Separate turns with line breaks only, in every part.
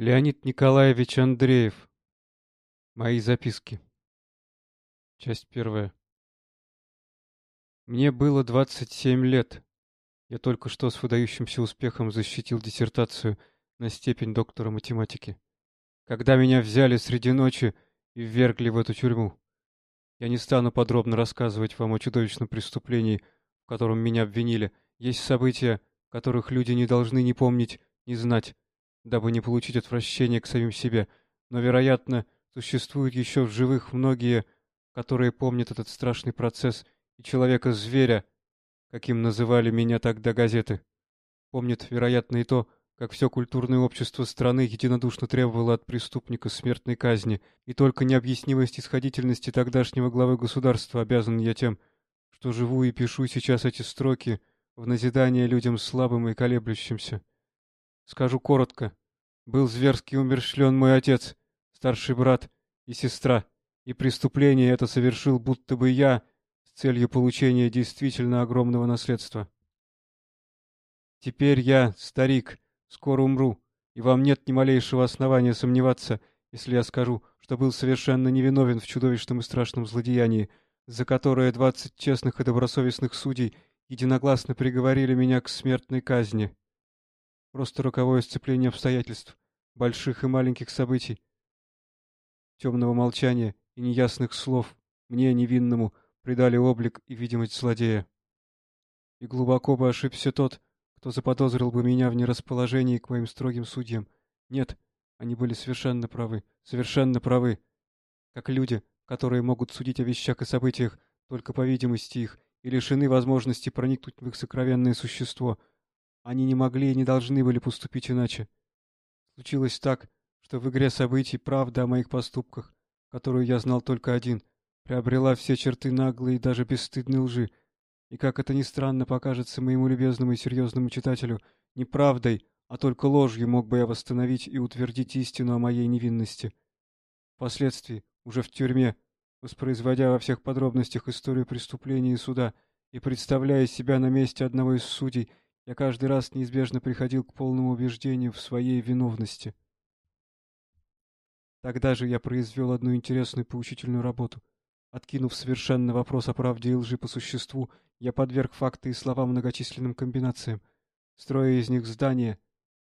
Леонид Николаевич Андреев. Мои записки. Часть первая. Мне было 27 лет. Я только что с выдающимся успехом защитил диссертацию на степень доктора математики. Когда меня взяли среди ночи и ввергли в эту тюрьму. Я не стану подробно рассказывать вам о чудовищном преступлении, в котором меня обвинили. Есть события, которых люди не должны ни помнить, ни знать, дабы не получить отвращения к самим себе. Но, вероятно, существуют еще в живых многие, которые помнят этот страшный процесс и человека-зверя, каким называли меня тогда газеты. Помнят, вероятно, и то, как все культурное общество страны единодушно требовало от преступника смертной казни, и только необъяснимость исходительности тогдашнего главы государства обязан я тем, что живу и пишу сейчас эти строки в назидание людям слабым и колеблющимся. Скажу коротко. Был зверски умерщвлен мой отец, старший брат и сестра, и преступление это совершил будто бы я с целью получения действительно огромного наследства. Теперь я, старик, Скоро умру, и вам нет ни малейшего основания сомневаться, если я скажу, что был совершенно невиновен в чудовищном и страшном злодеянии, за которое двадцать честных и добросовестных судей единогласно приговорили меня к смертной казни. Просто роковое сцепление обстоятельств, больших и маленьких событий, темного молчания и неясных слов мне, невинному, придали облик и видимость злодея. И глубоко бы ошибся тот, кто заподозрил бы меня в нерасположении к моим строгим судьям. Нет, они были совершенно правы, совершенно правы. Как люди, которые могут судить о вещах и событиях только по видимости их и лишены возможности проникнуть в их сокровенное существо. Они не могли и не должны были поступить иначе. Случилось так, что в игре событий правда о моих поступках, которую я знал только один, приобрела все черты наглой и даже бесстыдной лжи, и как это ни странно покажется моему любезному и серьезному читателю, не правдой, а только ложью мог бы я восстановить и утвердить истину о моей невинности. Впоследствии, уже в тюрьме, воспроизводя во всех подробностях историю преступления и суда и представляя себя на месте одного из судей, я каждый раз неизбежно приходил к полному убеждению в своей виновности. Тогда же я произвел одну интересную поучительную работу. Откинув совершенно вопрос о правде и лжи по существу, я подверг факты и слова многочисленным комбинациям, строя из них здания,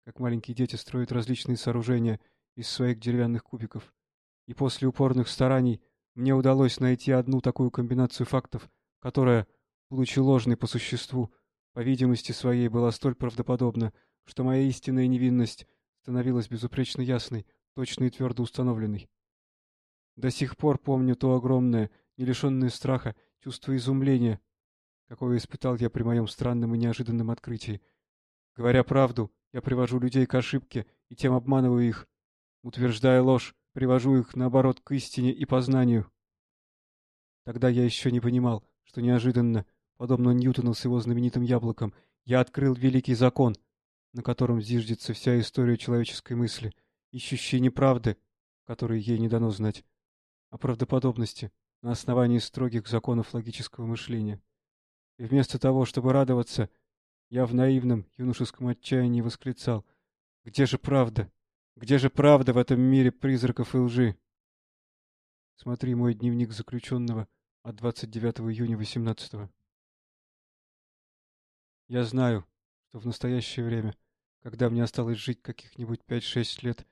как маленькие дети строят различные сооружения из своих деревянных кубиков. И после упорных стараний мне удалось найти одну такую комбинацию фактов, которая, будучи ложной по существу, по видимости своей была столь правдоподобна, что моя истинная невинность становилась безупречно ясной, точной и твердо установленной. До сих пор помню то огромное, не лишенное страха, чувство изумления, какое испытал я при моем странном и неожиданном открытии. Говоря правду, я привожу людей к ошибке и тем обманываю их. Утверждая ложь, привожу их, наоборот, к истине и познанию. Тогда я еще не понимал, что неожиданно, подобно Ньютону с его знаменитым яблоком, я открыл великий закон, на котором зиждется вся история человеческой мысли, ищущей неправды, которой ей не дано знать о правдоподобности на основании строгих законов логического мышления. И вместо того, чтобы радоваться, я в наивном юношеском отчаянии восклицал «Где же правда? Где же правда в этом мире призраков и лжи?» Смотри мой дневник заключенного от 29 июня 18 -го. Я знаю, что в настоящее время, когда мне осталось жить каких-нибудь 5-6 лет,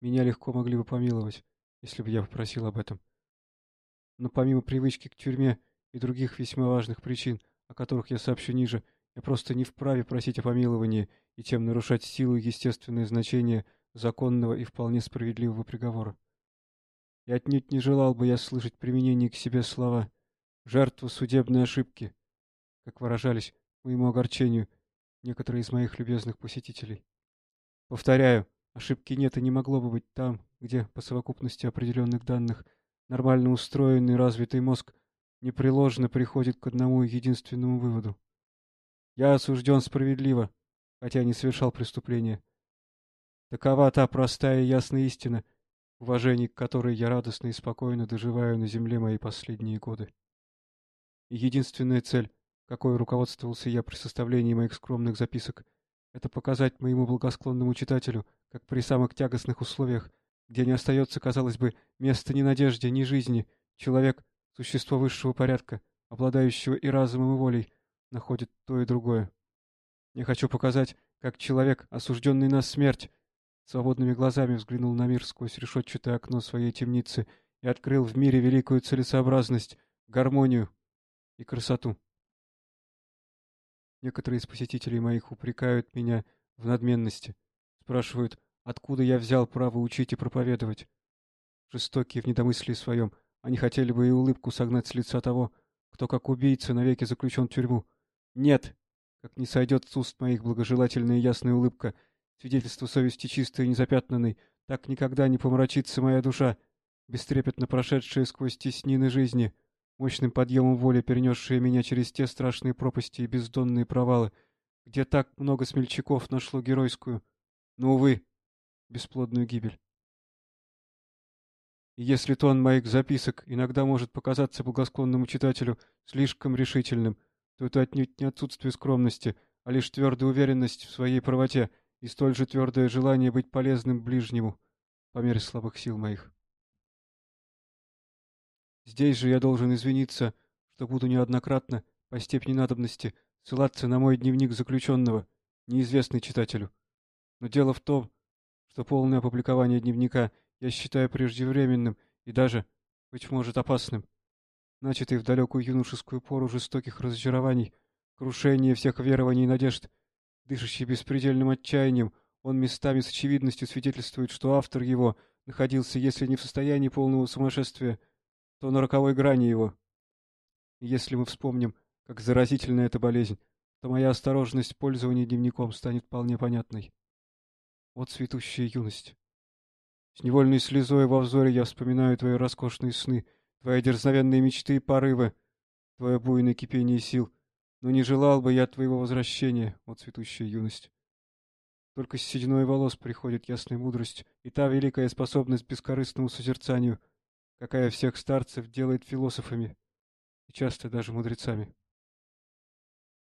меня легко могли бы помиловать если бы я попросил об этом. Но помимо привычки к тюрьме и других весьма важных причин, о которых я сообщу ниже, я просто не вправе просить о помиловании и тем нарушать силу и естественное значение законного и вполне справедливого приговора. И отнюдь не желал бы я слышать применение к себе слова «жертва судебной ошибки», как выражались моему огорчению некоторые из моих любезных посетителей. Повторяю, ошибки нет и не могло бы быть там, где, по совокупности определенных данных, нормально устроенный развитый мозг непреложно приходит к одному единственному выводу. Я осужден справедливо, хотя не совершал преступления. Такова та простая и ясная истина, уважение к которой я радостно и спокойно доживаю на земле мои последние годы. И единственная цель, какой руководствовался я при составлении моих скромных записок, это показать моему благосклонному читателю, как при самых тягостных условиях, где не остается, казалось бы, места ни надежде, ни жизни, человек, существо высшего порядка, обладающего и разумом, и волей, находит то и другое. Я хочу показать, как человек, осужденный на смерть, свободными глазами взглянул на мир сквозь решетчатое окно своей темницы и открыл в мире великую целесообразность, гармонию и красоту. Некоторые из посетителей моих упрекают меня в надменности, спрашивают, откуда я взял право учить и проповедовать. Жестокие в недомыслии своем, они хотели бы и улыбку согнать с лица того, кто как убийца навеки заключен в тюрьму. Нет, как не сойдет с уст моих благожелательная и ясная улыбка, свидетельство совести чистой и незапятнанной, так никогда не помрачится моя душа, бестрепетно прошедшая сквозь теснины жизни, мощным подъемом воли перенесшая меня через те страшные пропасти и бездонные провалы, где так много смельчаков нашло геройскую, но, увы, бесплодную гибель. И если тон моих записок иногда может показаться благосклонному читателю слишком решительным, то это отнюдь не отсутствие скромности, а лишь твердая уверенность в своей правоте и столь же твердое желание быть полезным ближнему по мере слабых сил моих. Здесь же я должен извиниться, что буду неоднократно, по степени надобности, ссылаться на мой дневник заключенного, неизвестный читателю. Но дело в том, что полное опубликование дневника я считаю преждевременным и даже, быть может, опасным. Начатый в далекую юношескую пору жестоких разочарований, крушение всех верований и надежд, дышащий беспредельным отчаянием, он местами с очевидностью свидетельствует, что автор его находился, если не в состоянии полного сумасшествия, то на роковой грани его. Если мы вспомним, как заразительна эта болезнь, то моя осторожность в пользовании дневником станет вполне понятной. Вот цветущая юность. С невольной слезой во взоре я вспоминаю твои роскошные сны, твои дерзновенные мечты и порывы, твое буйное кипение сил, но не желал бы я твоего возвращения, о цветущая юность. Только с сединой волос приходит ясная мудрость и та великая способность бескорыстному созерцанию, какая всех старцев делает философами и часто даже мудрецами.